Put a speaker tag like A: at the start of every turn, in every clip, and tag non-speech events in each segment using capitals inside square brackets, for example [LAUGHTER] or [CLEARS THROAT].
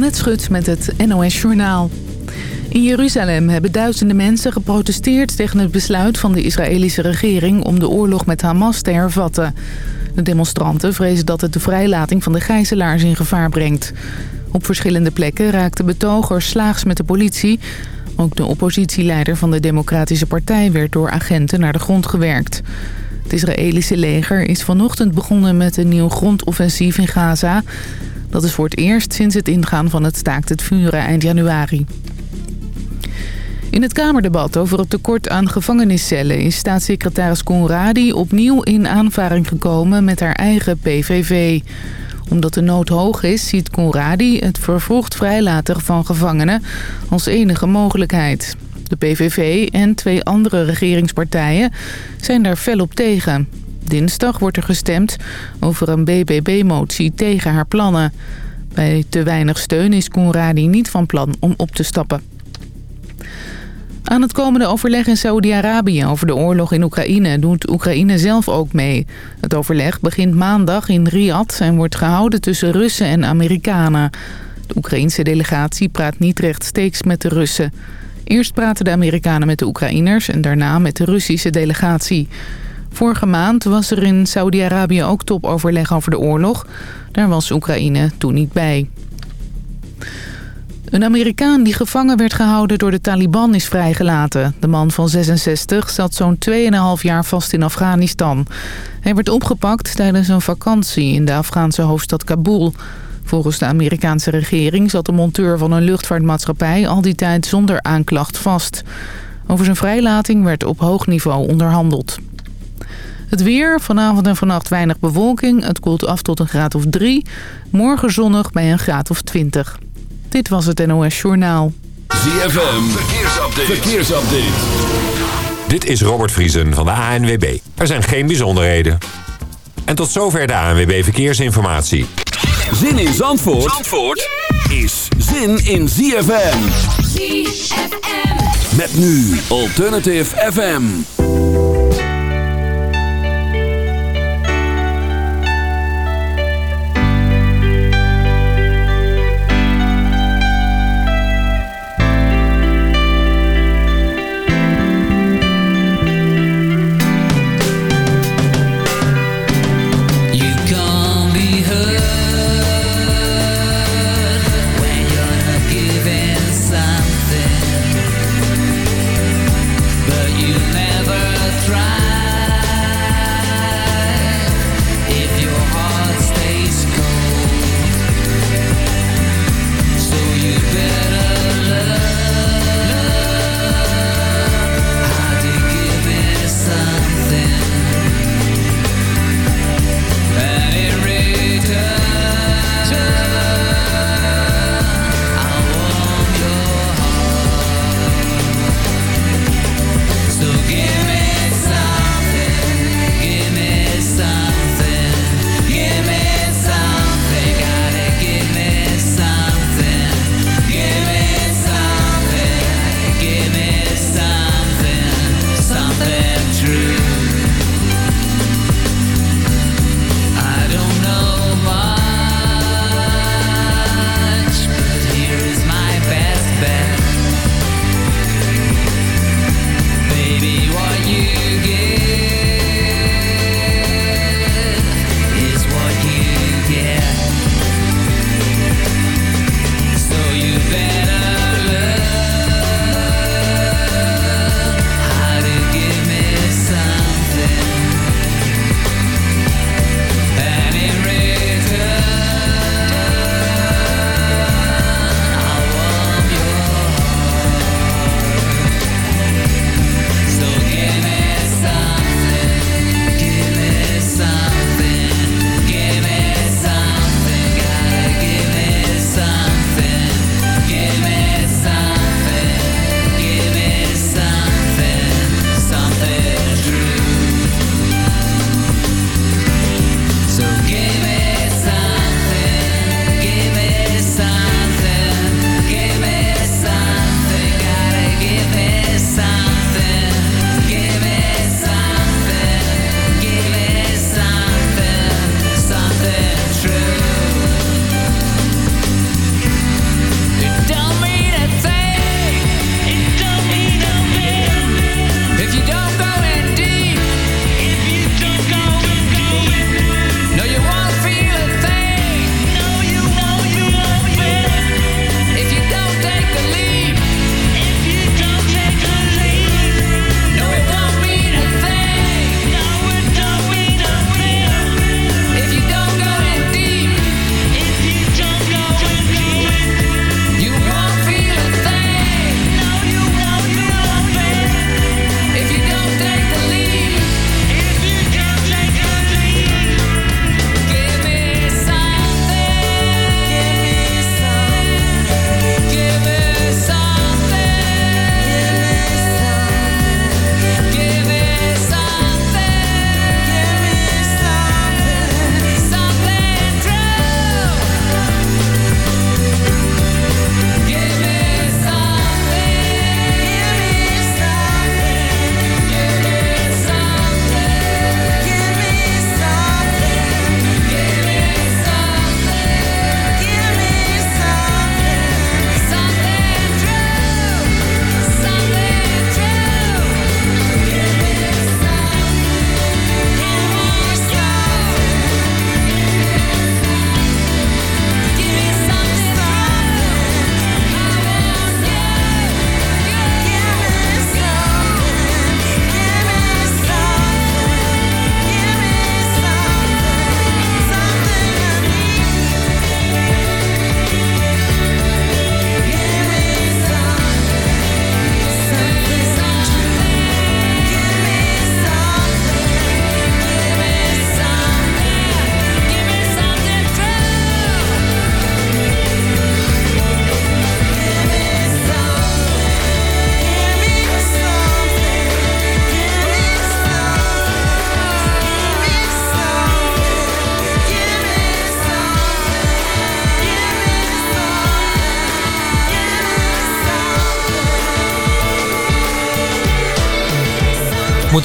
A: Annette Schut met het NOS Journaal. In Jeruzalem hebben duizenden mensen geprotesteerd tegen het besluit van de Israëlische regering om de oorlog met Hamas te hervatten. De demonstranten vrezen dat het de vrijlating van de gijzelaars in gevaar brengt. Op verschillende plekken raakten betogers slaags met de politie. Ook de oppositieleider van de Democratische Partij werd door agenten naar de grond gewerkt. Het Israëlische leger is vanochtend begonnen met een nieuw grondoffensief in Gaza. Dat is voor het eerst sinds het ingaan van het staakt het vuren eind januari. In het Kamerdebat over het tekort aan gevangeniscellen... is staatssecretaris Conradi opnieuw in aanvaring gekomen met haar eigen PVV. Omdat de nood hoog is, ziet Conradi het vervroegd vrijlaten van gevangenen... als enige mogelijkheid. De PVV en twee andere regeringspartijen zijn daar fel op tegen. Dinsdag wordt er gestemd over een BBB-motie tegen haar plannen. Bij te weinig steun is Conradi niet van plan om op te stappen. Aan het komende overleg in Saudi-Arabië over de oorlog in Oekraïne doet Oekraïne zelf ook mee. Het overleg begint maandag in Riyadh en wordt gehouden tussen Russen en Amerikanen. De Oekraïnse delegatie praat niet rechtstreeks met de Russen. Eerst praten de Amerikanen met de Oekraïners en daarna met de Russische delegatie. Vorige maand was er in Saudi-Arabië ook topoverleg over de oorlog. Daar was Oekraïne toen niet bij. Een Amerikaan die gevangen werd gehouden door de Taliban is vrijgelaten. De man van 66 zat zo'n 2,5 jaar vast in Afghanistan. Hij werd opgepakt tijdens een vakantie in de Afghaanse hoofdstad Kabul. Volgens de Amerikaanse regering zat de monteur van een luchtvaartmaatschappij al die tijd zonder aanklacht vast. Over zijn vrijlating werd op hoog niveau onderhandeld. Het weer, vanavond en vannacht weinig bewolking. Het koelt af tot een graad of 3. Morgen zonnig bij een graad of 20. Dit was het NOS Journaal.
B: ZFM, verkeersupdate. verkeersupdate.
C: Dit is Robert Vriesen van de ANWB. Er zijn geen bijzonderheden. En tot zover de ANWB Verkeersinformatie.
B: Zin in Zandvoort, Zandvoort is zin in ZFM.
D: ZFM.
B: Met nu Alternative FM.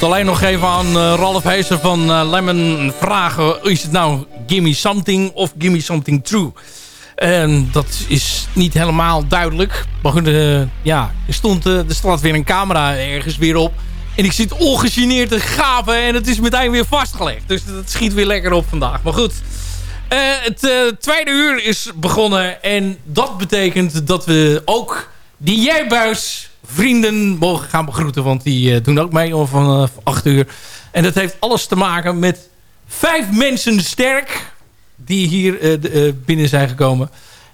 D: Alleen nog even aan eh, Ralf Heeser van eh, Lemon vragen... is het nou Gimme Something of Gimme Something True? En dat is niet helemaal duidelijk. Maar goed, eh, ja, er, stond, er staat weer een camera ergens weer op. En ik zit ongegeneerd te gaven en het is meteen weer vastgelegd. Dus dat schiet weer lekker op vandaag. Maar goed, het tweede uur is begonnen. En dat betekent dat we ook die Jijbuis vrienden mogen gaan begroeten. Want die eh, doen ook mee om vanaf 8 uur. En dat heeft alles te maken met vijf mensen sterk. Die hier eh, eh, binnen zijn gekomen.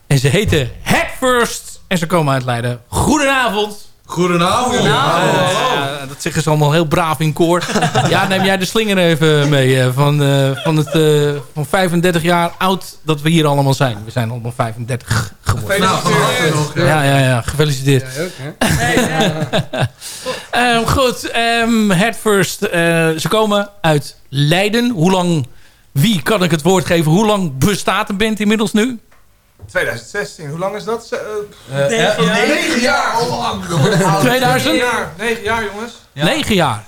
D: En ze heten Head First. En ze komen uit Leiden. Goedenavond.
E: Goedenavond.
D: Ja, dat zeggen ze allemaal heel braaf in koor. [LAUGHS] ja, neem jij de slinger even mee. eh, van, eh, van, het, eh, van 35 jaar oud dat we hier allemaal zijn. We zijn allemaal 35 geworden.
E: Nou, nog. hè.
D: Ja, ja, ja. Gefeliciteerd.
E: Jij ook, hè? [LAUGHS]
D: Ehm, goed, ehm Head First. eh, ze komen uit Leiden. Hoe lang... Wie kan ik het woord geven? Hoe lang bestaat de band inmiddels nu?
E: 2016, hoe lang is dat? Ze- eh,
F: Negen jaar.
E: Negen jaar, al lang. [LAUGHS]
D: 2000?
E: Negen jaar, negen jaar jongens.
D: 9 jaar.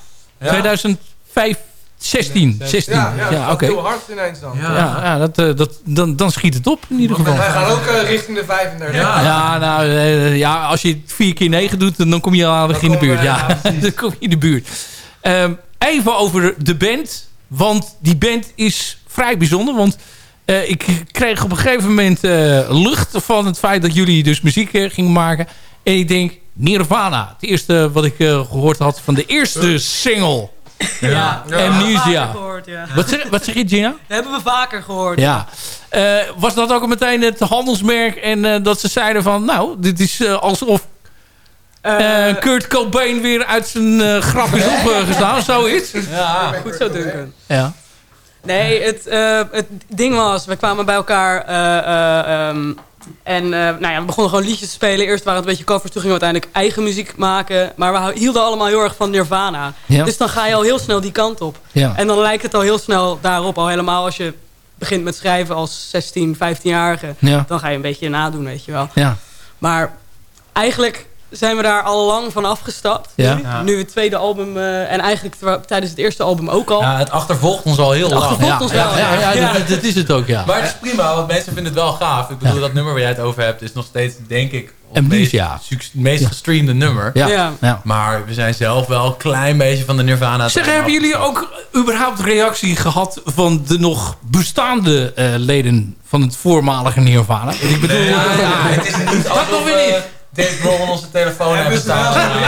D: 2005, 16. 16.
E: Ja, ja,
D: Ja, oké.
E: heel hard ineens dan.
D: Ja, ja dat, eh, dat, dan, dan schiet het op in ieder geval.
E: Wij gaan ook eh, richting de 35.
D: Ja, nou, eh, ja, als je het 4 keer 9 doet, dan kom je aardig in de buurt.
E: we,
D: Ja,
E: ja, [LAUGHS]
D: dan kom je in de buurt. Ehm, even over de band. Want die band is vrij bijzonder. Want eh, ik kreeg op een gegeven moment eh, lucht van het feit dat jullie dus muziek eh, gingen maken. En ik denk, Nirvana. Het eerste wat ik eh, gehoord had van de eerste single.
F: Ja,
D: Amnesia.
F: gehoord, ja.
D: Wat zeg, wat zeg je, Gina?
F: Dat hebben we vaker gehoord.
D: Ja. Eh, was dat ook meteen het handelsmerk? En eh, dat ze zeiden van, nou, dit is alsof Kurt Cobain weer uit zijn eh grap is opgestaan. Zoiets.
F: goed zo, Duncan.
D: Ja.
F: Nee, het, eh, het ding was, we kwamen bij elkaar eh, eh, ehm, en nou ja, we begonnen gewoon liedjes te spelen. Eerst waren het een beetje covers, toen gingen we uiteindelijk eigen muziek maken. Maar we hielden allemaal heel erg van Nirvana.
D: Ja.
F: Dus dan ga je al heel snel die kant op.
D: Ja.
F: En dan lijkt het al heel snel daarop, al helemaal als je begint met schrijven als 16, 15-jarige.
D: Ja.
F: Dan ga je een beetje nadoen, weet je wel.
D: Ja.
F: Maar eigenlijk zijn we daar al lang van afgestapt.
D: Ja.
F: Nu,
G: Ja.
F: nu het tweede album eh, en eigenlijk tijdens het eerste album ook al.
G: Ja, het achtervolgt ons al heel lang.
F: achtervolgt
D: Ja,
F: ons
D: ja,
F: wel.
D: ja, ja,
F: Ja.
D: dat, dat is het ook, ja.
G: Maar het is prima, want mensen vinden het wel gaaf. Ik bedoel,
D: Ja.
G: dat nummer waar jij het over hebt is nog steeds, denk ik, het meest, meest gestreamde nummer.
D: Ja.
F: Ja.
D: ja.
G: Maar we zijn zelf wel een klein beetje van de Nirvana.
D: Zeg, hebben jullie ook überhaupt reactie gehad van de nog bestaande eh, leden van het voormalige Nirvana? Ik bedoel,
G: Ja, ja, het is niet
D: Dat
G: alsof
D: nog weer niet.
G: We Dave Grohl on onze telefoon hebben staan. Ja.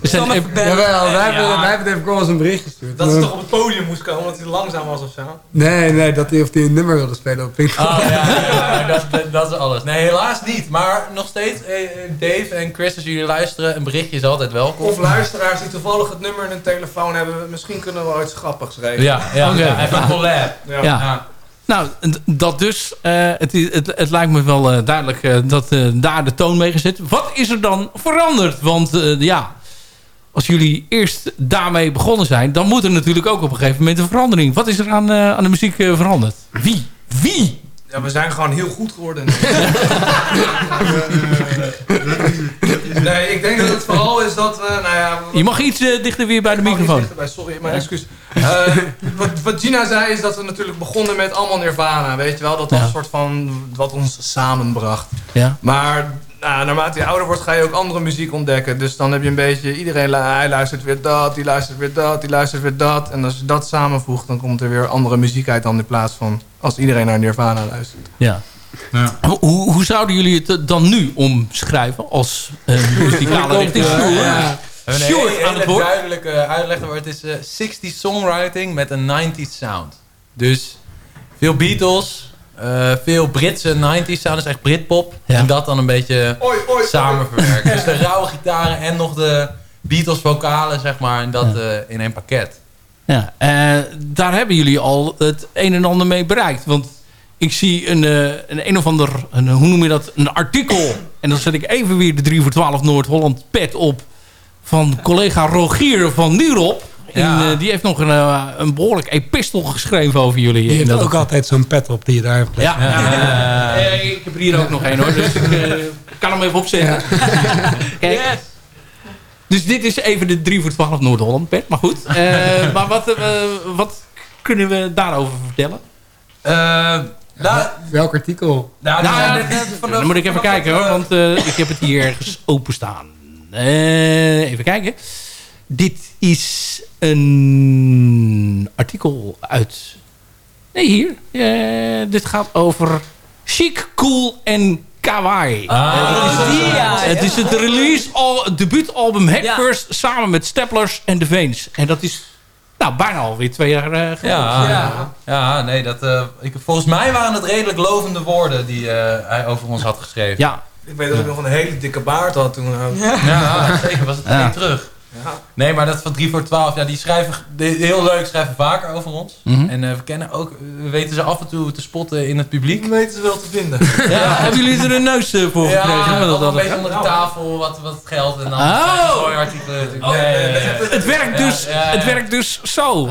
D: er zijn.
E: Jawel, wij hebben, wij hebben Dave Grohl eens een bericht gestuurd.
H: Dat ze toch op het podium moest komen omdat hij langzaam was of zo.
E: Nee, nee, dat hij of hij een nummer wilde spelen op Pink
G: Oh ja, ja, ja, dat, dat, dat is alles. Nee, helaas niet. Maar nog steeds, eh, eh, Dave en Chris, als jullie luisteren, een berichtje is altijd welkom.
E: Of luisteraars die toevallig het nummer in hun telefoon hebben. Misschien kunnen we wel iets grappigs regelen.
G: Ja, ja,
D: Oké.
G: ja, even een collab.
E: Ja.
D: ja. Nou, dat dus. Eh, het, het, het lijkt me wel eh, duidelijk eh, dat daar de toon mee gezet. Wat is er dan veranderd? Want ja, als jullie eerst daarmee begonnen zijn... dan moet er natuurlijk ook op een gegeven moment een verandering. Wat is er aan, aan de muziek veranderd? Wie? Wie?
E: Ja, we zijn gewoon heel goed geworden. [LAUGHS] [LAUGHS] nee, ik denk dat het vooral is dat we, nou ja...
D: Je mag iets eh, dichter weer bij de microfoon.
E: dichterbij, Sorry, mijn excuus. Eh, wat, wat Gina zei is dat we natuurlijk begonnen met allemaal Nirvana. Weet je wel, dat was
D: Ja.
E: een soort van wat ons samenbracht.
D: Ja.
E: Maar nou, naarmate je ouder wordt ga je ook andere muziek ontdekken. Dus dan heb je een beetje, iedereen hij luistert weer dat, die luistert weer dat, die luistert weer dat. En als je dat samenvoegt, dan komt er weer andere muziek uit dan in plaats van als iedereen naar Nirvana luistert.
D: Ja. Hoe, hoe hoe zouden jullie het dan nu omschrijven als eh, [LAUGHS] muzikale richting?
G: We hebben een
D: Sjoerd,
G: hele,
D: aan het
G: hele
D: woord.
G: duidelijke uitleg. Maar het is eh 60s songwriting met een 90s sound. Dus veel Beatles, eh, veel Britse 90s sound. is echt Britpop.
D: Ja.
G: En dat dan een beetje
E: Oi, oi,
G: samen verwerken. [LAUGHS] Dus de rauwe gitaren en nog de Beatles vocalen, zeg maar. En dat eh, in één pakket.
D: Ja, eh, daar hebben jullie al het een en ander mee bereikt. Want ik zie een, eh, een, een of ander, een, hoe noem je dat, een artikel. En dan zet ik even weer de 3 voor 12 Noord-Holland pet op. Van collega Rogier van Nierop. En,
G: Ja.
D: eh, die heeft nog een, eh, een behoorlijk epistel geschreven over jullie.
I: Je hebt
D: dat-
I: ook altijd zo'n pet op die je daar hebt
D: ja. Eh, ik heb er hier ook nog één hoor. Dus ik kan hem even opzetten. [LAUGHS] Kijk.
F: Yes.
D: Dus dit is even de 3 voor 12 Noord-Holland, Bert. Maar goed. Eh, [LAUGHS] maar wat, eh, wat kunnen we daarover vertellen?
G: nou,
I: Welk artikel?
G: nou,
D: Nou,
G: nou,
D: Dan moet ik even kijken hoor, want eh, ik heb het hier ergens openstaan. Even kijken. Dit is een artikel uit... Nee, hier. Eh, dit gaat over chic, cool en kawaii.
G: Ah,
D: het, is,
F: die, ja.
D: het is het release al, het debuutalbum Headfirst samen met Staplers en The Veens. En dat is nou, bijna alweer twee jaar eh, geleden.
G: Ja, ja. ja, nee, dat, eh, ik, volgens mij waren het redelijk lovende woorden die eh, hij over ons had geschreven.
D: Ja,
E: Ik weet dat ik nog een hele dikke baard had toen.
G: Ja, zeker was het
D: Ja.
G: Ja. Nee, maar dat van 3 voor 12, ja, die schrijven heel leuk, schrijven vaker over ons.
D: Mhm.
G: En eh, we kennen ook, we weten ze af en toe te spotten in het publiek.
E: Die weten ze wel te vinden. [LAUGHS]
G: Ja,
D: Hebben jullie er een neus eh, voor gekregen?
G: ja,
D: Dat-
G: een beetje onder de tafel, wat, wat geld en dan
D: Oh!
G: artikelen.
E: Oh,
G: Nee,
E: nee,
G: nee,
E: nee.
G: nee.
D: Het werkt dus,
G: ja, ja.
D: Het werkt dus zo.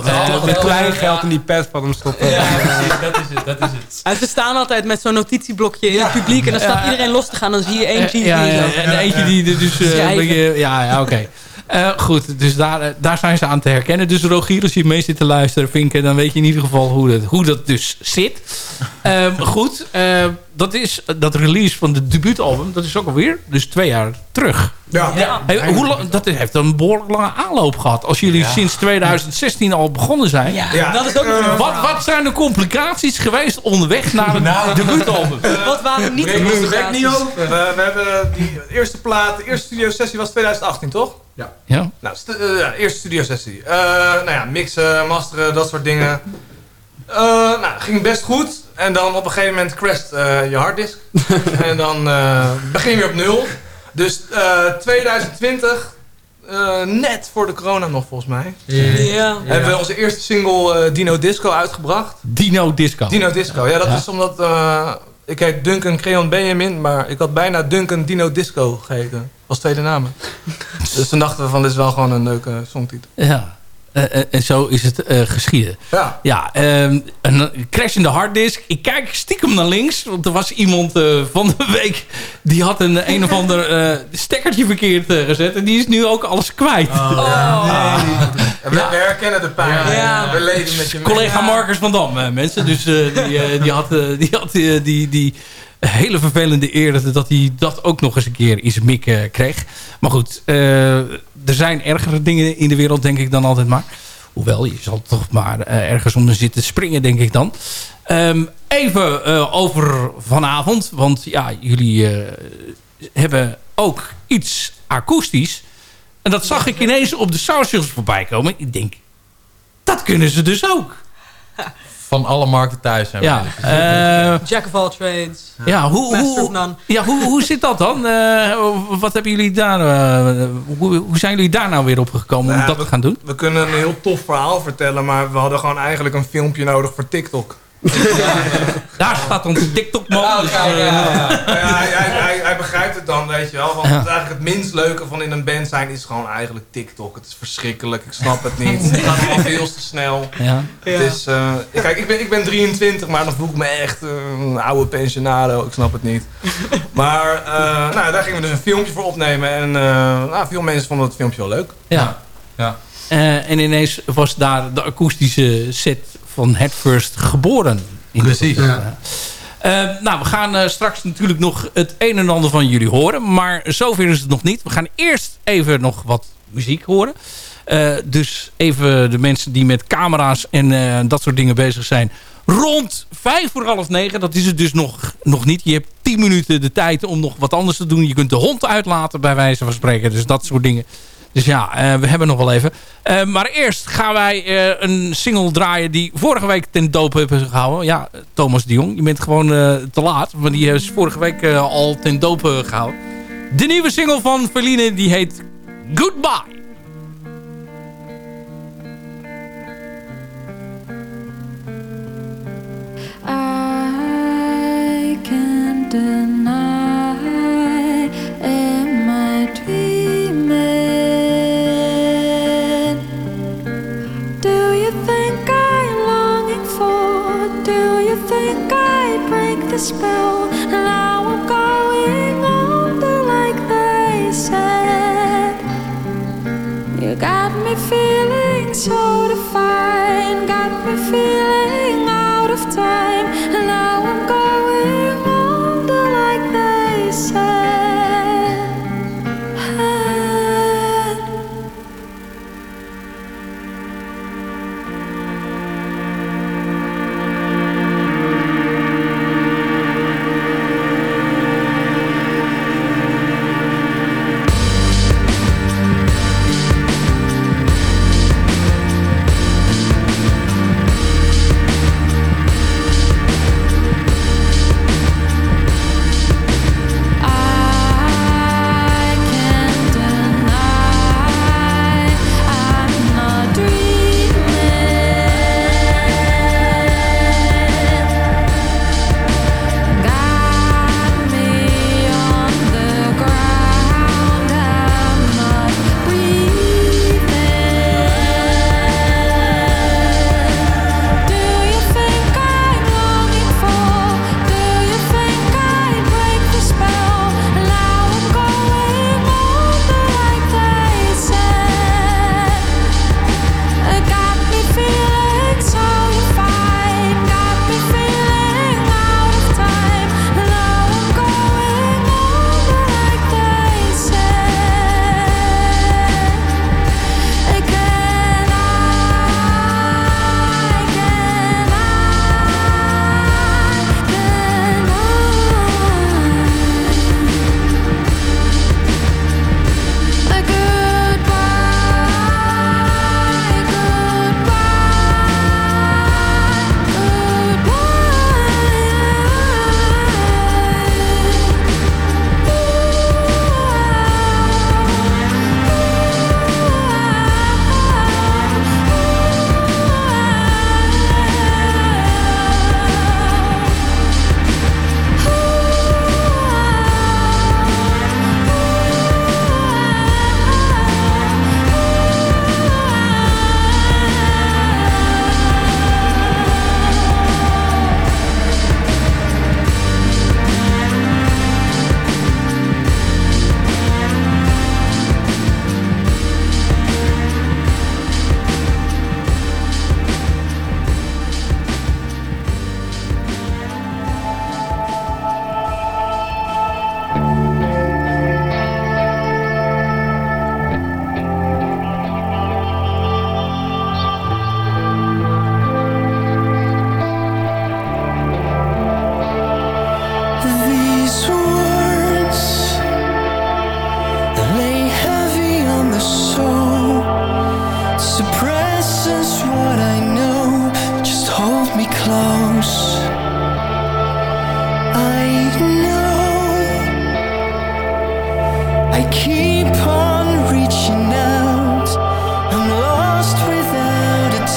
I: Met klein
G: ja.
I: geld in die pet van hem stoppen.
G: Ja, precies, dat is het, dat is het.
F: En ze staan altijd met zo'n notitieblokje in het publiek. En dan staat iedereen los te gaan. Dan zie je één G.
D: ja, en eentje die dus... eh, ja, ja oké. Eh, goed, dus daar, eh, daar zijn ze aan te herkennen. Dus Rogier, als je mee zit te luisteren, Vinken... dan weet je in ieder geval hoe dat, hoe dat dus zit. Ehm, goed, eh, dat is dat release van de debuutalbum. Dat is ook alweer dus twee jaar terug.
E: Ja.
G: Ja.
D: Hey, hoe lang, dat heeft een behoorlijk lange aanloop gehad. Als jullie sinds 2016 al begonnen zijn.
E: Ja,
F: dat is ook
D: Wat, wat zijn de complicaties geweest onderweg naar het [LAUGHS]
G: Nou.
D: debuutalbum? [LAUGHS]
F: Wat waren niet de
E: niet
F: complicaties?
E: open. We, we hebben die eerste plaat, de eerste studio sessie was 2018, toch?
D: Ja.
E: Nou, st- eh, ja, eerste studio sessie. Eh, nou ja, mixen, masteren, dat soort dingen. Eh, nou, ging best goed. En dan op een gegeven moment crasht eh, je harddisk. [LAUGHS] en dan eh, begin je weer op nul. Dus eh 2020, eh, net voor de corona nog volgens mij,
F: Ja.
E: hebben we onze eerste single eh, Dino Disco uitgebracht.
D: Dino Disco.
E: Dino Disco, ja dat is omdat... eh, ik heet Duncan Creon Benjamin, maar ik had bijna Duncan Dino Disco geheten. Als tweede naam. [LAUGHS] dus toen dachten we van, dit is wel gewoon een leuke songtitel.
D: Ja. Eh, eh, en zo is het eh, geschieden.
E: Ja.
D: Ja, ehm, een crashende harddisk. Ik kijk stiekem naar links. Want er was iemand eh, van de week... die had een een of ander eh, stekkertje verkeerd eh, gezet. En die is nu ook alles kwijt.
E: Oh. We, we herkennen de pijn.
F: Ja.
E: We leven met je mee.
D: Collega Marcus van Dam, eh, mensen. Dus eh, die, die had, die, had die, die hele vervelende eer dat- hij dat ook nog eens een keer in zijn mik eh, kreeg. Maar goed, eh, er zijn ergere dingen in de wereld, denk ik dan altijd maar. Hoewel, je zal toch maar eh, ergens onder zitten springen, denk ik dan. Ehm, even over vanavond. Want ja, jullie hebben ook iets akoestisch. En dat zag ik ineens op de socials voorbij komen. Ik denk, dat kunnen ze dus ook. [LAUGHS]
G: Van alle markten thuis zijn we. [LAUGHS]
D: Ja, eh,
F: Jack of all trades.
D: ja, hoe, hoe, ja hoe, hoe zit dat dan? Eh, wat hebben jullie daar, eh, hoe, hoe zijn jullie daar nou weer op gekomen om
E: Nou,
D: dat te gaan doen?
E: We kunnen een heel tof verhaal vertellen, maar we hadden gewoon eigenlijk een filmpje nodig voor TikTok. [LAUGHS]
D: Daar staat onze TikTok-man. dus, eh,
G: ja, ja.
E: Ja, hij, hij, hij, hij begrijpt het dan, weet je wel. Want
D: Ja.
E: het, eigenlijk het minst leuke van in een band zijn is gewoon eigenlijk TikTok. Het is verschrikkelijk, ik snap het niet. Het gaat allemaal veel te snel.
D: ja.
E: Het is, eh, kijk, ik ben, ik ben 23, maar dan voel ik me echt eh, een oude pensionado. Ik snap het niet. Maar eh, nou, daar gingen we dus een filmpje voor opnemen. En eh, nou, veel mensen vonden het filmpje wel leuk.
D: Ja.
G: Ja.
D: Eh, en ineens was daar de akoestische set van Headfirst geboren. In
G: Precies.
D: geval. Eh, nou, we gaan eh, straks natuurlijk nog het een en ander van jullie horen. Maar zover is het nog niet. We gaan eerst even nog wat muziek horen. Eh, dus even de mensen die met camera's en dat soort dingen bezig zijn. Rond vijf voor half negen, dat is het dus nog, nog niet. Je hebt tien minuten de tijd om nog wat anders te doen. Je kunt de hond uitlaten bij wijze van spreken. Dus dat soort dingen. Dus ja, eh, we hebben nog wel even. Eh, maar eerst gaan wij eh, een single draaien die vorige week ten doop hebben gehouden. Ja, Thomas de Jong, je bent gewoon te laat. Maar die is vorige week al ten doop eh, gehouden. De nieuwe single van Verline, die heet Goodbye.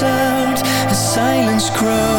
J: the
K: silence grows.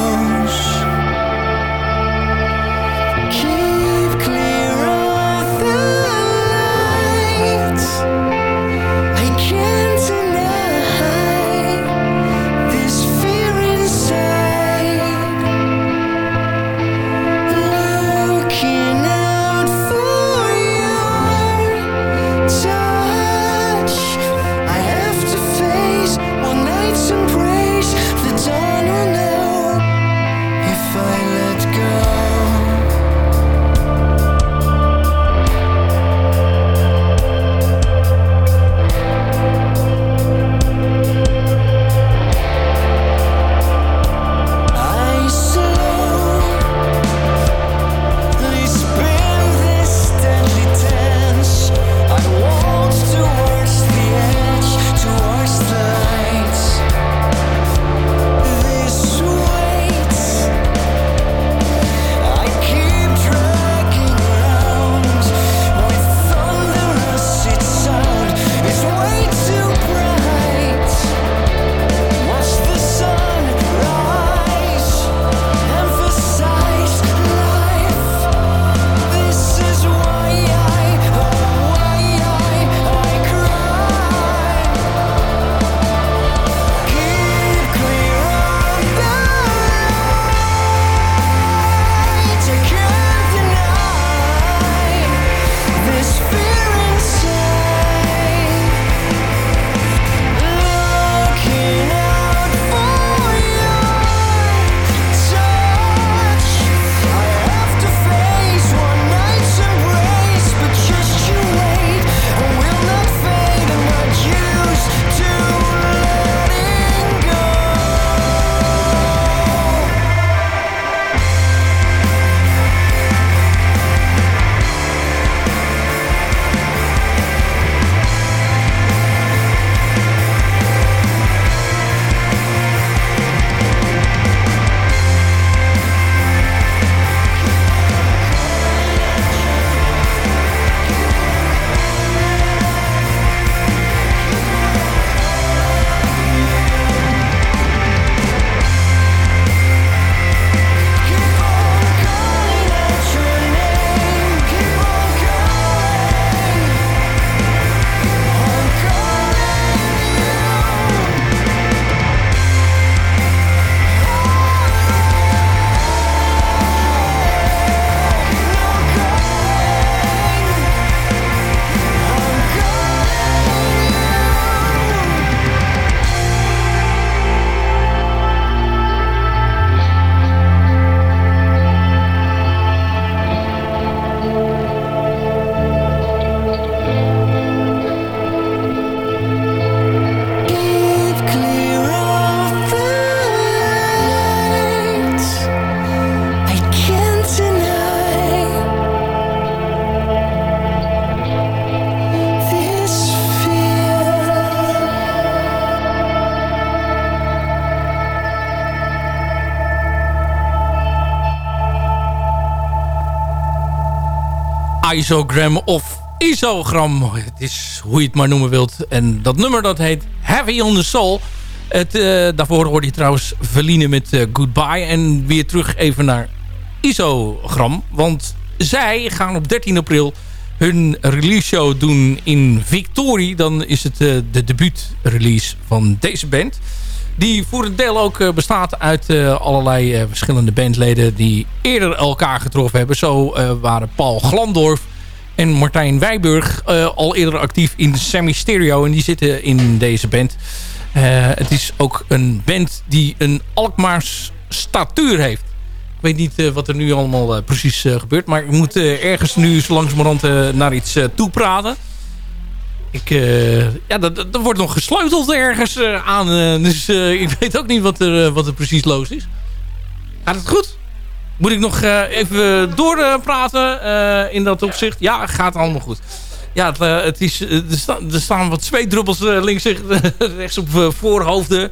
D: Isogram of isogram. Het is hoe je het maar noemen wilt. En dat nummer dat heet Heavy on the Soul. Het, eh, daarvoor hoorde je trouwens Verline met eh, Goodbye. En weer terug even naar isogram. Want zij gaan op 13 april hun release show doen in Victorie. Dan is het eh, de debuut release van deze band. Die voor een deel ook eh, bestaat uit eh, allerlei eh, verschillende bandleden die eerder elkaar getroffen hebben. Zo waren Paul Glandorf en Martijn Wijburg al eerder actief in Semi Stereo. En die zitten in deze band. Het is ook een band die een Alkmaars statuur heeft. Ik weet niet wat er nu allemaal precies gebeurt. Maar ik moet ergens nu zo langzamerhand naar iets toe praten. Ik, eh, ja, dat- dat- wordt nog gesleuteld ergens eh, aan. eh, dus ik weet ook niet wat er, wat er precies los is. Gaat het goed? Moet ik nog even doorpraten in dat opzicht? Ja, gaat allemaal goed. Ja, het, het is, er, staan, er staan wat zweetdruppels links [LAUGHS] rechts op voorhoofden.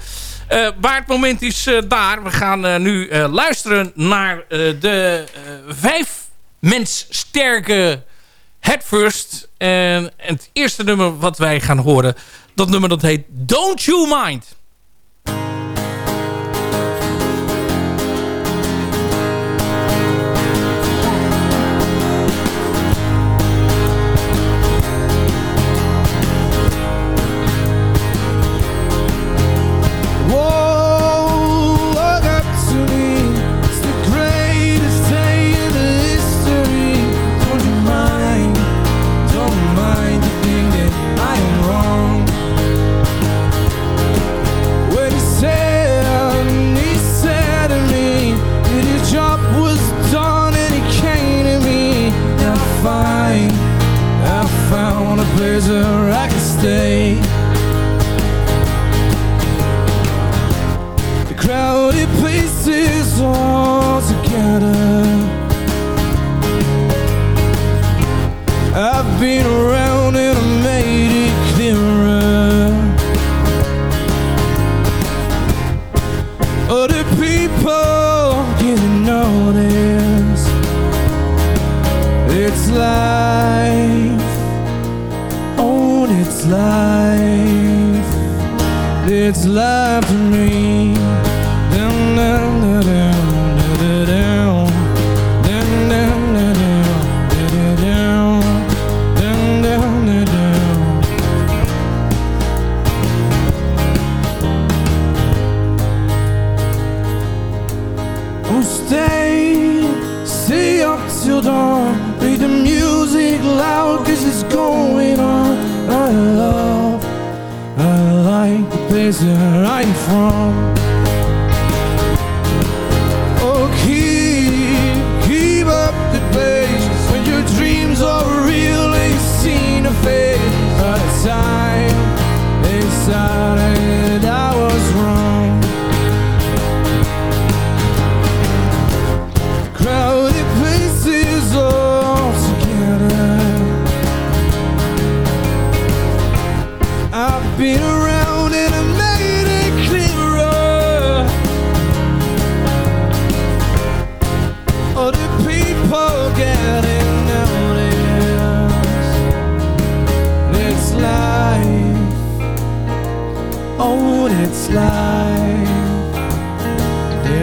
D: Maar het moment is daar. We gaan nu luisteren naar de vijf mens sterke Head First. En het eerste nummer wat wij gaan horen, dat nummer dat heet Don't You Mind.
L: desert I could stay.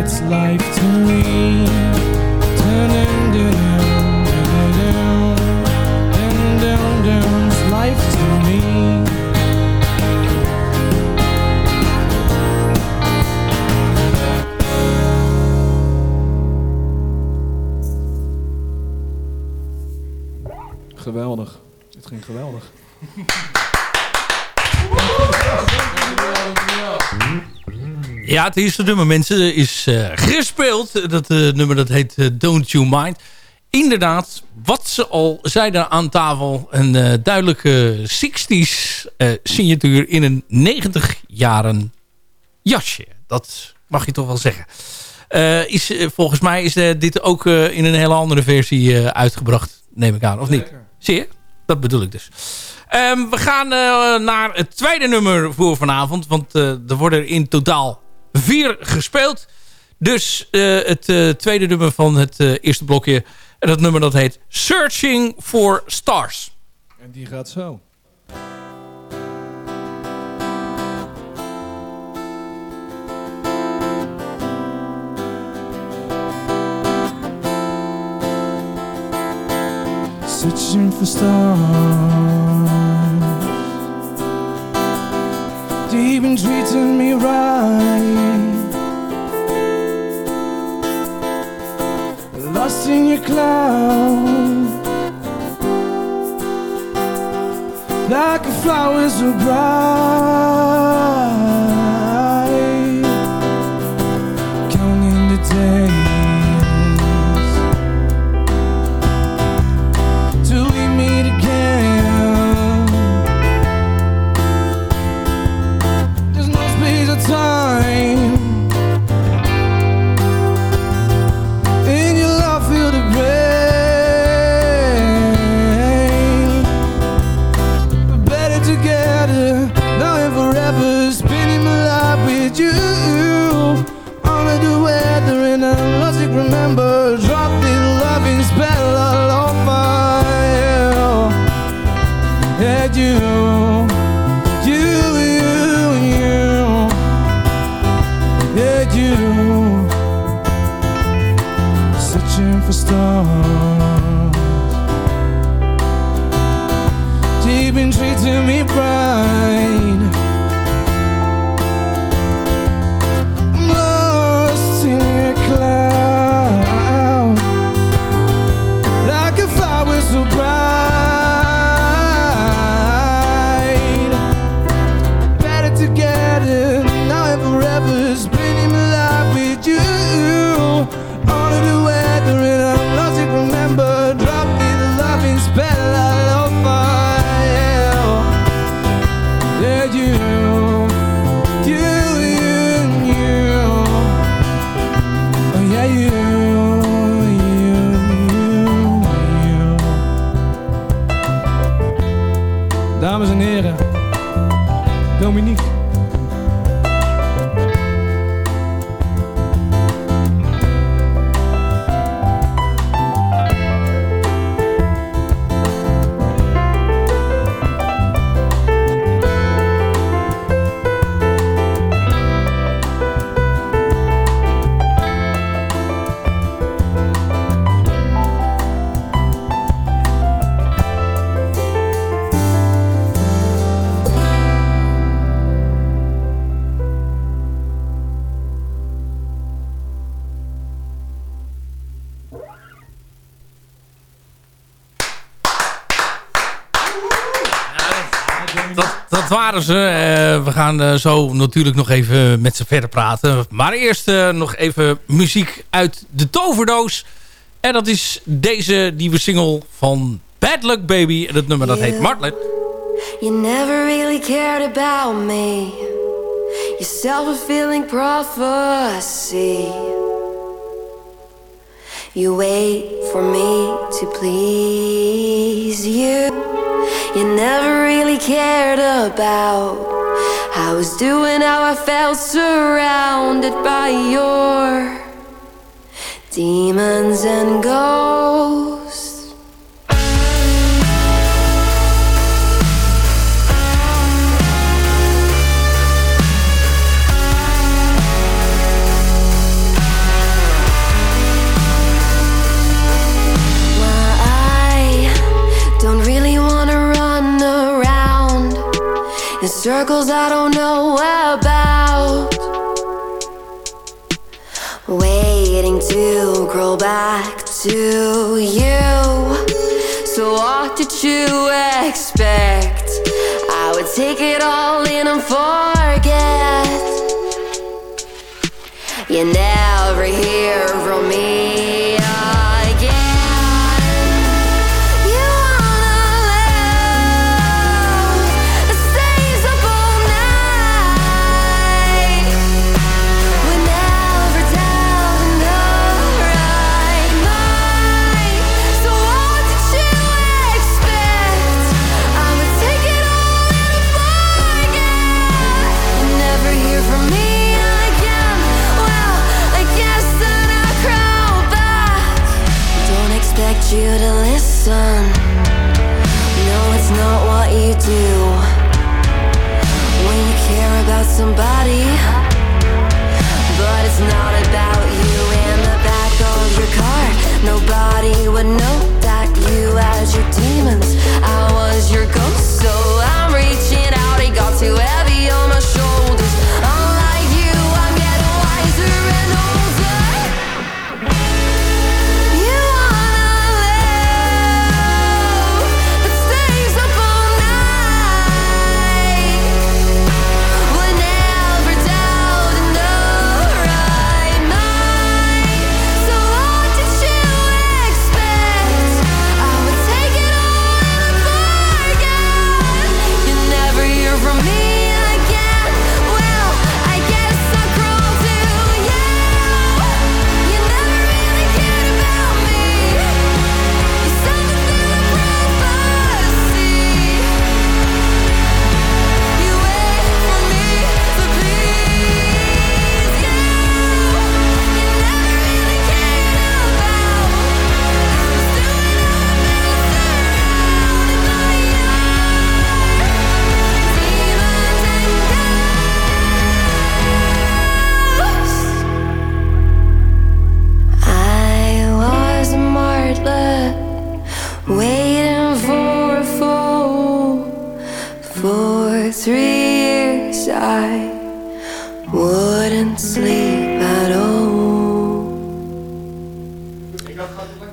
L: It's life to me. Life to me.
E: Geweldig. Het ging geweldig. [LAUGHS]
D: Ja, het eerste nummer, mensen, is eh, gespeeld. Dat eh, nummer dat heet eh, Don't You Mind. Inderdaad, wat ze al zeiden aan tafel. Een duidelijke 60s eh, signatuur in een 90 jaren jasje. Dat mag je toch wel zeggen. Is, volgens mij is dit ook in een hele andere versie uitgebracht, neem ik aan. Of niet? Zie je? Dat bedoel ik dus. Ehm, we gaan naar het tweede nummer voor vanavond. Want eh, er worden in totaal vier gespeeld. Dus eh, het eh, tweede nummer van het eh, eerste blokje En dat nummer dat heet Searching for Stars.
L: En die gaat zo. Searching for stars Deep been treating me right. Lost in your cloud Like a flower so bright
D: waren ze. Eh, we gaan eh, zo natuurlijk nog even met ze verder praten. Maar eerst eh, nog even muziek uit de toverdoos. En dat is deze nieuwe single van Bad Luck Baby. En het nummer dat heet Martlet.
M: You never really cared about me. Your self-fulfilling prophecy. You wait for me to please you. You never really cared about how I was doing, how I felt surrounded by your demons and ghosts. In circles I don't know about. Waiting to grow back to you. So, what did you expect? I would take it all in and forget. You never hear from me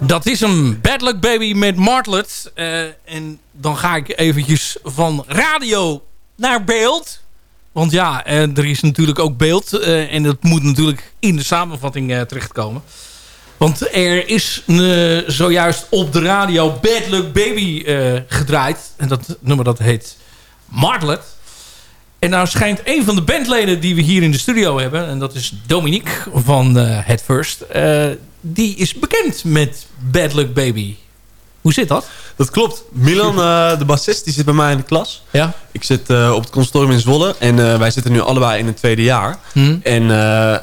D: Dat is een Bad Luck Baby met Martlet. Eh, en dan ga ik eventjes van radio naar beeld. Want ja, eh, er is natuurlijk ook beeld. eh, en dat moet natuurlijk in de samenvatting terechtkomen. Want er is zojuist op de radio Bad Luck Baby gedraaid. En dat nummer dat heet Martlet. En nou schijnt een van de bandleden die we hier in de studio hebben... en dat is Dominique van eh Head First... die is bekend met Bad Luck Baby. Hoe zit dat?
N: Dat klopt. Milan, eh, de bassist, die zit bij mij in de klas.
D: Ja.
N: Ik zit eh, op het consortium in Zwolle. En eh, wij zitten nu allebei in het tweede jaar.
D: Hmm.
N: En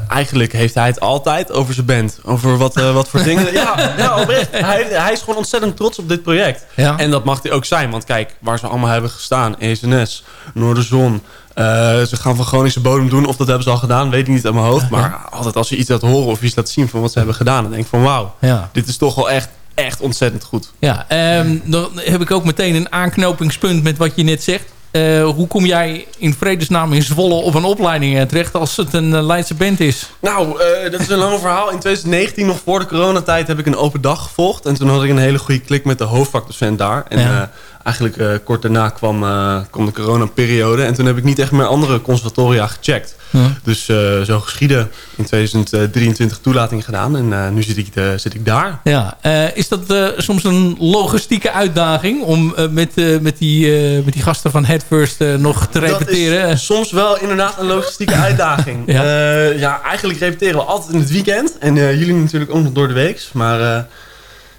N: eigenlijk heeft hij het altijd over zijn band. Over wat, wat voor dingen. [LAUGHS] Ja, ja oprecht. Hij, hij is gewoon ontzettend trots op dit project.
D: Ja.
N: En dat mag hij ook zijn. Want kijk, waar ze allemaal hebben gestaan. ESNS, Noorderzon. Eh, ze gaan van Groningse bodem doen. Of dat hebben ze al gedaan, weet ik niet uit mijn hoofd. Maar altijd als je iets laat horen of iets laat zien van wat ze hebben gedaan. Dan denk ik van wauw,
D: Ja.
N: dit is toch wel echt, echt ontzettend goed.
D: Ja, ehm, dan heb ik ook meteen een aanknopingspunt met wat je net zegt. Eh, hoe kom jij in vredesnaam in Zwolle op een opleiding terecht als het een eh, Leidse band is?
N: Nou, dat is een lang verhaal. In 2019, nog voor de coronatijd, heb ik een open dag gevolgd. En toen had ik een hele goede klik met de hoofdvakdocent daar. En
D: Ja.
N: Eigenlijk eh, kort daarna kwam, eh, kwam de coronaperiode. En toen heb ik niet echt meer andere conservatoria gecheckt.
D: Ja.
N: Dus eh, zo geschieden in 2023 toelating gedaan. En nu zit ik, zit ik daar.
D: Ja, is dat soms een logistieke uitdaging om met, met, die, met die gasten van Headfirst nog te repeteren?
N: Dat is soms wel inderdaad een logistieke [LAUGHS] uitdaging.
D: Ja.
N: ja. eigenlijk repeteren we altijd in het weekend. En jullie natuurlijk ook nog door de week. Maar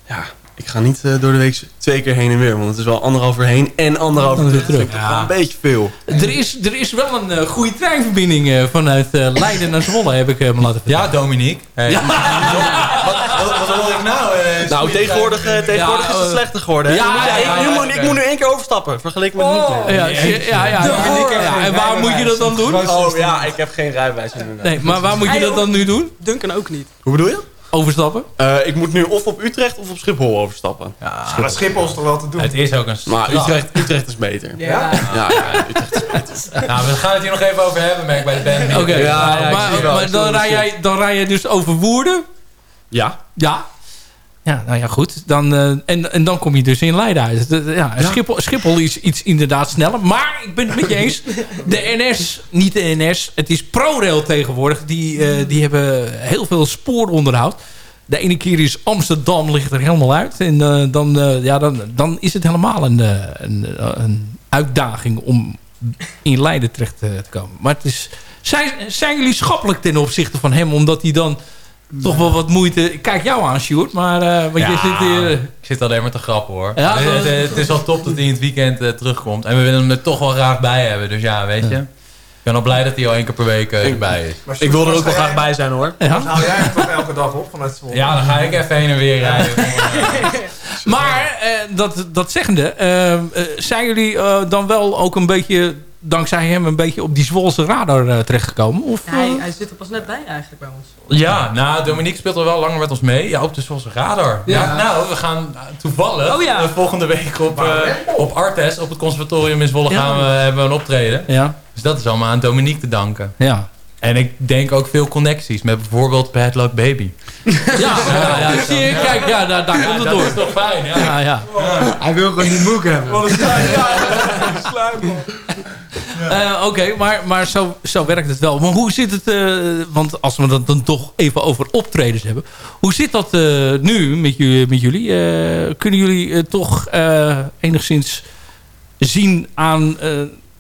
N: ja, ik ga niet eh, door de week twee keer heen en weer. Want het is wel anderhalf uur heen en anderhalf uur terug. Toch wel een beetje veel.
D: Er is, er is wel een eh, goede treinverbinding eh, vanuit eh, Leiden naar Zwolle, heb ik eh, me laten vertellen.
G: Ja, Dominique. Hey.
D: Ja.
G: Wat, wat hoor ik nou?
N: Nou, tegenwoordig, eh, tegenwoordig
D: Ja,
N: is het slechter geworden. Hè? ik,
D: ja,
N: nu
D: ja,
N: moet, ik moet nu één keer overstappen. Vergeleken met nu.
D: Ja, ja, ja, ja, ja. En waar moet je dat dan doen?
N: Oh ja, ik heb geen rijbewijs.
D: Nee, maar waar moet je dat dan nu doen?
F: Duncan ook niet.
N: Hoe bedoel je?
D: Overstappen?
N: Eh, ik moet nu of op Utrecht of op Schiphol overstappen.
G: Ja,
E: Maar Schiphol is toch wel te doen?
G: het is ook een
N: Maar. Utrecht, Utrecht is beter.
E: Ja?
N: Ja, ja, Utrecht is beter. [LAUGHS]
G: Nou, we gaan het hier nog even over hebben, merk bij de band.
D: Oké,
N: Ja,
D: maar, maar dan, rij jij, dan rij je dus over Woerden.
N: Ja.
D: Ja. Ja, nou ja, goed. Dan, eh, en, en dan kom je dus in Leiden uit. De- de- Ja, Schiphol, Schiphol is iets inderdaad sneller. Maar ik ben het met je eens. De NS, niet de NS. Het is ProRail tegenwoordig. Die, eh, die hebben heel veel spooronderhoud. De ene keer is Amsterdam ligt er helemaal uit. En eh, dan, eh, ja, dan, dan is het helemaal een, eh, een, een uitdaging om in Leiden terecht eh, te komen. Maar het is, zijn, zijn jullie schappelijk ten opzichte van hem? Omdat hij dan toch wel wat moeite... Ik kijk jou aan, Sjoerd. Maar eh want je zit hier...
G: ik zit alleen maar te grappen hoor.
D: Ja,
G: het,
D: dat-
G: het- het is wel top dat hij in het weekend eh, terugkomt. En we willen hem er toch wel graag bij hebben. Dus ja, weet je. Ik ben al blij dat hij al één keer per week eh, erbij is.
N: Ik wil er ook wel graag bij zijn hoor.
D: Ja.
E: Nou, jij hebt toch elke dag op vanuit Zwolle?
G: Ja, dan ga ik even heen en weer rijden. [LAUGHS]
D: Maar eh, dat, dat zeggende, zijn jullie eh, dan wel ook een beetje, dankzij hem, een beetje op die Zwolse radar eh, terechtgekomen? Of,
F: hij,
D: eh?
F: hij zit er pas net bij eigenlijk bij ons.
G: Ja, nou, Dominique speelt al wel langer met ons mee. Ja, op de Zwolse Radar. Ja.
F: Ja.
G: nou, we gaan eh, toevallig
F: Oh ja.
G: volgende week op, eh, op Artes, op het conservatorium in Zwolle,
D: Ja.
G: gaan we, hebben we een optreden.
D: Ja.
G: Dus dat is allemaal aan Dominique te danken.
D: Ja.
G: En ik denk ook veel connecties met bijvoorbeeld Bad Luck Baby. [LAUGHS]
D: Ja, ja, ja, zie je, kijk, ja, daar, daar
G: Ja,
D: komt het
G: dat
D: door.
G: is toch fijn, ja.
D: Ja, ja.
I: Hij wil gewoon die boek hebben.
D: Eh, Oké, maar, maar zo, zo werkt het wel. Maar hoe zit het, eh, want als we het dan toch even over optredens hebben. Hoe zit dat eh, nu met, jullie? Met jullie? Kunnen jullie toch enigszins zien aan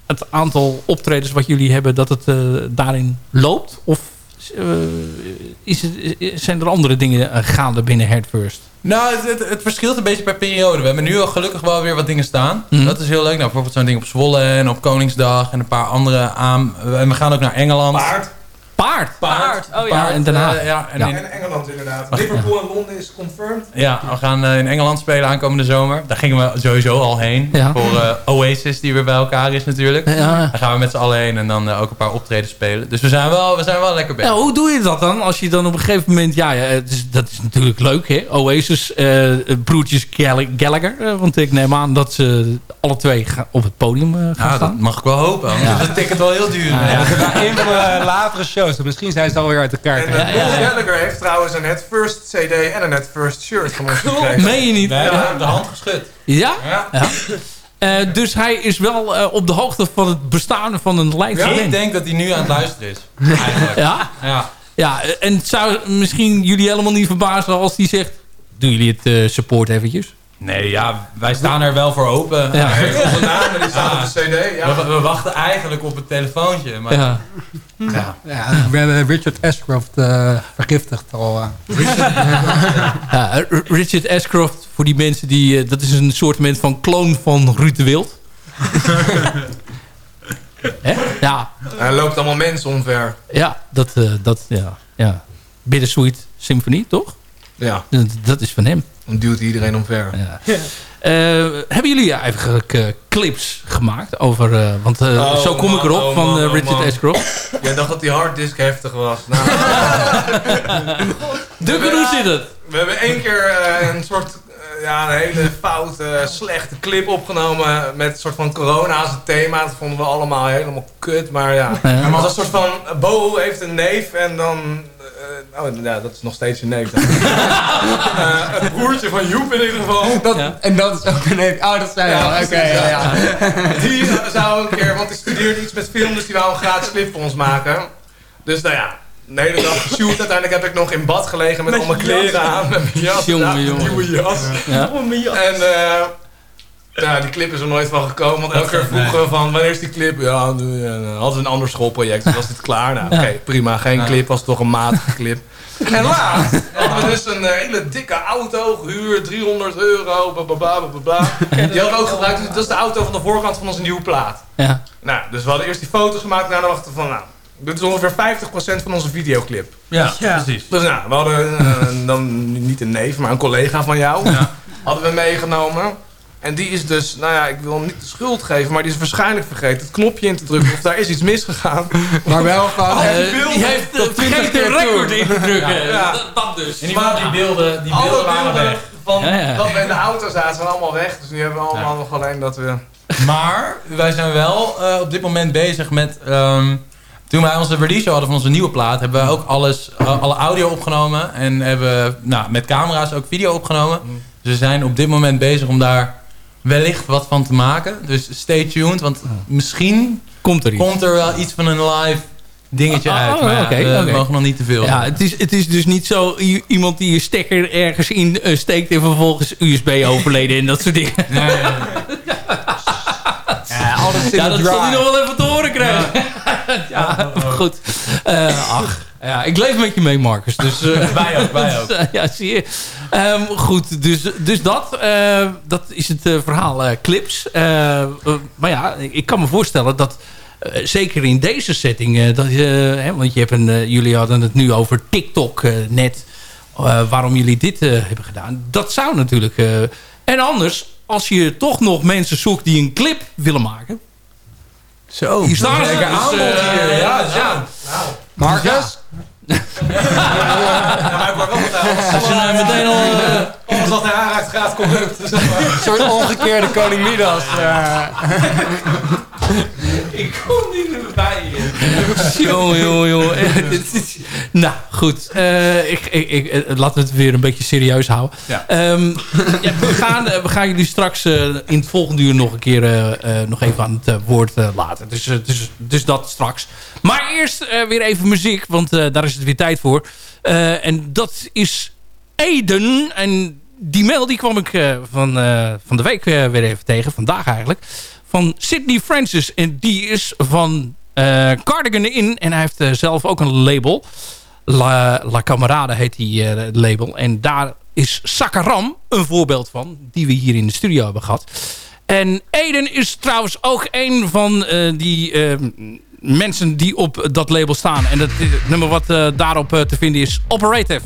D: het aantal optredens wat jullie hebben... dat het daarin loopt? Of is het, zijn er andere dingen eh, gaande binnen Head First?
G: Nou, het, het, het verschilt een beetje per periode. We hebben nu al gelukkig wel weer wat dingen staan.
D: Mhm.
G: Dat is heel leuk. Nou, bijvoorbeeld zo'n ding op Zwolle en op Koningsdag en een paar andere aan. En we gaan ook naar Engeland.
E: Paard.
D: Paard?
F: Paard, oh ja.
G: Paard,
D: daarna.
G: eh, ja, en
D: Ja.
G: in-
E: En Engeland inderdaad. Liverpool en Londen is confirmed.
G: Ja, we gaan eh, in Engeland spelen aankomende zomer. Daar gingen we sowieso al heen.
D: Ja.
G: Voor eh, Oasis, die weer bij elkaar is natuurlijk.
D: Ja.
G: Daar gaan we met z'n allen heen en dan ook een paar optreden spelen. Dus we zijn wel, we zijn wel lekker bezig.
D: Ja, hoe doe je dat dan? Als je dan op een gegeven moment... Ja, ja het is, dat is natuurlijk leuk, hè? Oasis, eh, broertjes Gall- Gallagher. want ik neem aan dat ze alle twee op het podium gaan
G: Nou,
D: staan.
G: dat mag ik wel hopen. Is het ticket wel heel duur.
D: Ja, ja.
I: Dat is een latere shows. Dus Misschien zijn ze alweer uit elkaar.
E: En uh, Gallagher heeft trouwens een Head First CD en een Head First shirt van ons gekregen.
D: Meen je niet?
G: We hebben hem de hand geschud.
D: Ja?
G: Ja.
D: Ja. Eh, dus hij is wel eh, op de hoogte van het bestaan van een Leidse
G: Ik
D: band.
G: denk dat hij nu aan het luisteren is. Eigenlijk.
D: Ja?
G: Ja.
D: Ja, eh, en het zou misschien jullie helemaal niet verbazen als hij zegt... Doen jullie het eh, support eventjes?
G: Nee, ja, wij staan er wel voor open.
D: Ja.
E: Onze namen die staan
G: Ja.
E: op de CD. Ja.
G: We, we wachten eigenlijk op het telefoontje. Maar
D: Ja.
G: ja.
I: Ja, we hebben Richard Ashcroft eh, vergiftigd al. eh. [LAUGHS]
D: Ja, eh, Richard Ashcroft, voor die mensen die... dat is een soort van kloon van Ruud de Wild. [LAUGHS] Hè? Ja,
E: Er loopt allemaal mensen omver.
D: ja, dat, eh, dat, ja, ja. Bittersweet Symphony, toch?
E: Ja,
D: Dat, dat is van hem.
E: Dan duwt iedereen omver.
D: Ja. Eh, hebben jullie eigenlijk eh, clips gemaakt over... eh, want
E: Oh,
D: zo kom ik erop
E: oh,
D: van
E: man, oh,
D: Richard
E: man.
D: Ashcroft.
E: Jij dacht dat die harddisk heftig was. Nou, [LAUGHS]
D: Duncan, hoe zit het?
E: we hebben één keer een soort... ja, een hele foute, slechte clip opgenomen met een soort van corona als het thema. Dat vonden we allemaal helemaal kut, maar ja. Was een soort van, Bo heeft een neef en dan... eh, oh, ja, dat is nog steeds een neef. [LAUGHS] Eh, het broertje van Joep in ieder geval.
I: Dat,
D: Ja.
I: En dat is ook een... Oh, dat zei je al. Oké,
E: precies,
I: ja, ja.
E: Die eh, zou een keer, want die studeerde iets met film, dus die wou een gratis clip voor ons maken. Dus nou ja, de hele dag geshoot. Uiteindelijk heb ik nog in bad gelegen met,
F: Met
E: al mijn kleren
F: jas.
E: aan. Met mijn jas.
D: Jongen, jongen.
E: Een nieuwe jas.
D: Ja.
F: Oh, mijn jas.
E: En eh ja, die clip is er nooit van gekomen. Want elke keer vroegen we van, wanneer is die clip? Ja, eh, hadden ze een ander schoolproject. Dus was dit klaar? Nou, oké, prima. Geen clip, was toch een matige clip. [LAUGHS] En laatst hadden we dus een eh, hele dikke auto gehuurd, 300 euro, bla bla bla bla bla. Die hadden we ook gebruikt, dus dat is de auto van de voorkant van onze nieuwe plaat.
D: Ja.
E: Nou, dus we hadden eerst die foto's gemaakt en dan dachten we van, nou, dit is ongeveer 50% van onze videoclip.
G: Ja,
F: Ja.
G: precies.
E: Dus nou, we hadden eh, dan niet een neef, maar een collega van jou, hadden we meegenomen. En die is dus, nou ja, ik wil hem niet de schuld geven, maar die is waarschijnlijk vergeten het knopje in te drukken of daar is iets misgegaan. [LAUGHS]
I: Maar wel van...
E: Oh, die
D: heeft
I: Tot 20
D: vergeten
I: keer
D: een record in te drukken.
E: Ja.
D: Dat, dat dus.
G: En die, die beelden, die
E: Alle
G: beelden waren
E: beelden
G: weg.
E: van
D: Ja, ja.
E: dat we in de auto zaten zijn allemaal weg. Dus nu hebben we allemaal nog alleen dat we...
G: Maar wij zijn wel eh, op dit moment bezig met... ehm, toen wij onze release hadden van onze nieuwe plaat... hebben we ook alles, eh, alle audio opgenomen. En hebben nou, met camera's ook video opgenomen. Dus we zijn op dit moment bezig om daar wellicht wat van te maken. Dus stay tuned. Want misschien
D: Komt er iets.
G: komt er wel iets van een live dingetje
D: Oh,
G: uit.
D: oh,
G: Maar ja,
D: oké,
G: we mogen nog niet te veel.
D: Ja, het is, het is dus niet zo iemand die je stekker ergens in eh, steekt en vervolgens USB overleden en dat soort dingen. [LAUGHS]
I: Ja, alles in
D: Ja, dat zal hij nog wel even te horen krijgen. Ja, [LAUGHS] goed. Eh, ach, ja, ik leef met je mee, Marcus. Dus, eh,
G: Wij ook, wij ook.
D: dus, [LAUGHS] eh, ja, zie je. Ehm, goed, dus, dus dat, eh, dat is het eh, verhaal eh, clips. Maar ja, ik kan me voorstellen dat zeker in deze setting, dat, je, hè, want je hebt een, jullie hadden het nu over TikTok eh, net, eh, waarom jullie dit eh, hebben gedaan. Dat zou natuurlijk eh,
O: En anders, als je toch nog mensen zoekt die een clip willen maken...
D: Zo,
O: hier staan ze.
D: lekker
O: Dus,
D: aanbod hier. Ja, ja.
E: Marcus?
O: Ja,
E: maar ik word wel verteld.
O: Dat is een, eh, meteen al... eh,
E: Alles wat hij aanraakt gaat corrupt.
G: Een soort omgekeerde koning Midas. [LAUGHS] [LAUGHS]
O: Ik kom niet meer bij je. Jongen, jongen, jongen. Dit is- [LAUGHS] Nou, goed. Eh, ik, ik, ik, eh, laten we het weer een beetje serieus houden.
D: Ja.
O: Ehm, ja, we, gaan, eh, we gaan jullie straks in het volgende uur nog een keer nog even aan het woord laten. Dus, dus, dus dat straks. Maar eerst weer even muziek, want daar is het weer tijd voor. En dat is Eden. En die mail die kwam ik van, van de week weer even tegen. Vandaag eigenlijk. Van Sydney Francis. En die is van eh, Cardigan In. En hij heeft eh, zelf ook een label. La, La Camarade heet die eh, label. En daar is Sakaram een voorbeeld van. Die we hier in de studio hebben gehad. En Eden is trouwens ook een van die mensen die op dat label staan. En het nummer wat daarop te vinden is Operative.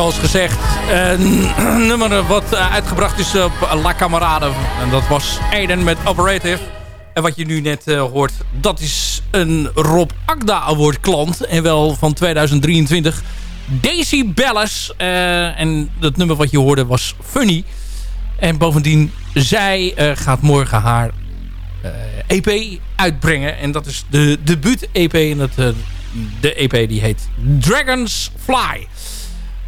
D: Zoals gezegd, een [CLEARS THROAT] nummer wat eh, uitgebracht is op La Camarade. En dat was Aiden met Operative. En wat je nu net eh, hoort, dat is een Rob Agda Award klant. En wel van 2023. Daisy Bellis. Eh, en dat nummer wat je hoorde was Funny. En bovendien, zij gaat morgen haar EP uitbrengen. En dat is de debuut-EP. En dat, de EP die heet Dragons Fly.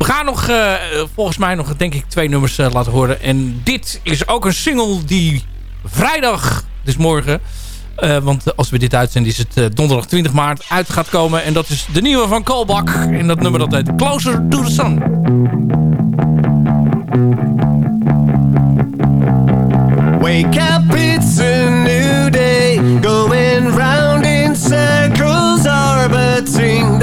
D: We gaan nog, eh, volgens mij nog, denk ik, twee nummers eh, laten horen. En dit is ook een single die vrijdag, dus morgen... eh, want als we dit uitzenden is het donderdag 20 maart uit gaat komen. En dat is de nieuwe van Kolbak. En dat nummer dat heet Closer to the Sun.
K: Wake up, it's a new day. Going round in circles, orbiting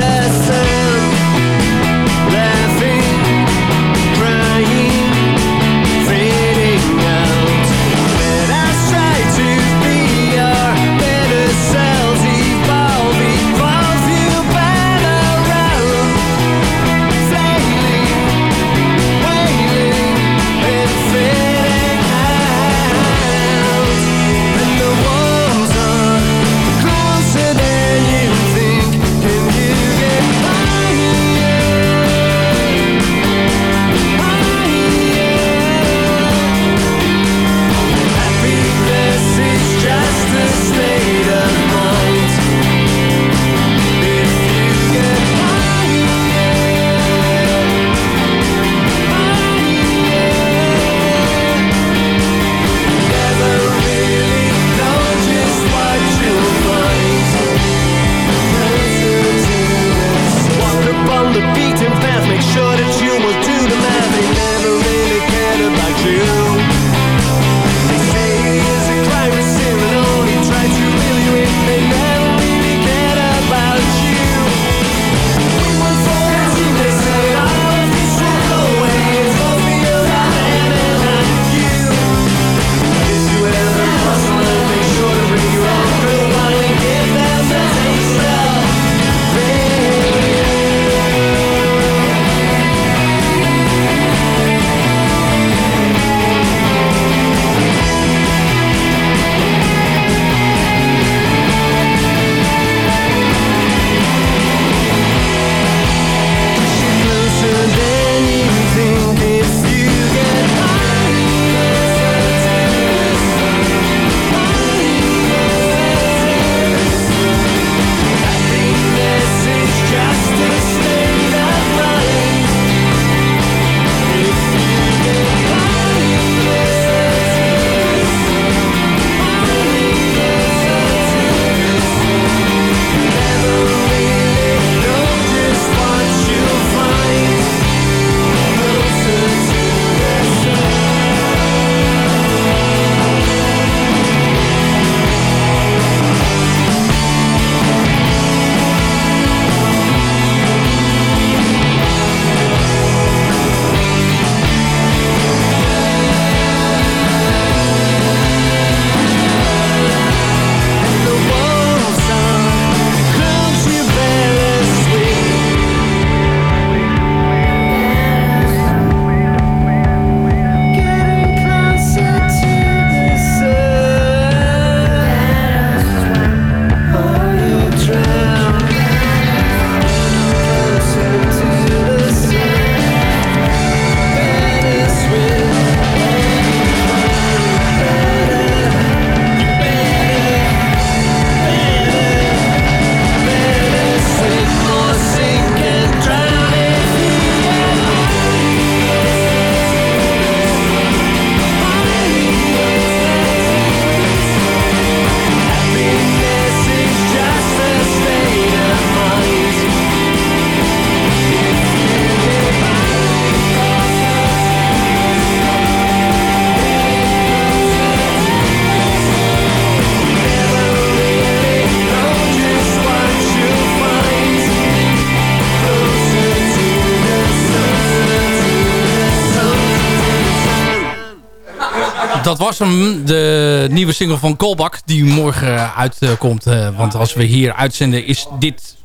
D: Hem, de nieuwe single van Kolbak die morgen uitkomt. eh, want als we hier uitzenden is dit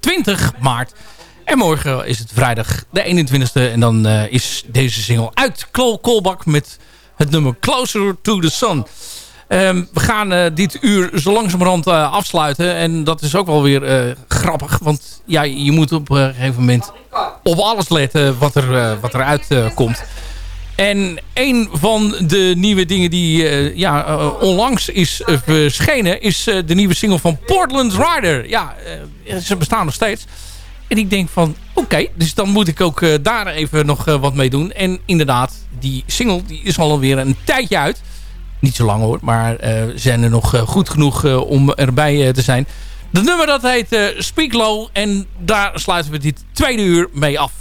D: 20 maart. En morgen is het vrijdag de 21ste. En dan eh, is deze single uit Kolbak met het nummer Closer to the Sun. Ehm, we gaan eh, dit uur zo langzamerhand eh, afsluiten. En dat is ook wel weer grappig. Want ja, je moet op een gegeven moment op alles letten wat er, wat er uitkomt. En een van de nieuwe dingen die eh, ja, eh, onlangs is eh, verschenen... is de nieuwe single van Portland Rider. Ja, ze bestaan nog steeds. En ik denk van, oké, dus dan moet ik ook daar even nog wat mee doen. En inderdaad, die single die is alweer een tijdje uit. Niet zo lang hoor, maar zijn er nog goed genoeg om erbij te zijn. Het nummer dat heet Speak Low en daar sluiten we dit tweede uur mee af.